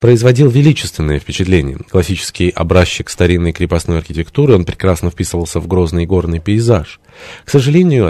производил величественное впечатление. Классический образчик старинной крепостной архитектуры, он прекрасно вписывался в грозный горный пейзаж. К сожалению,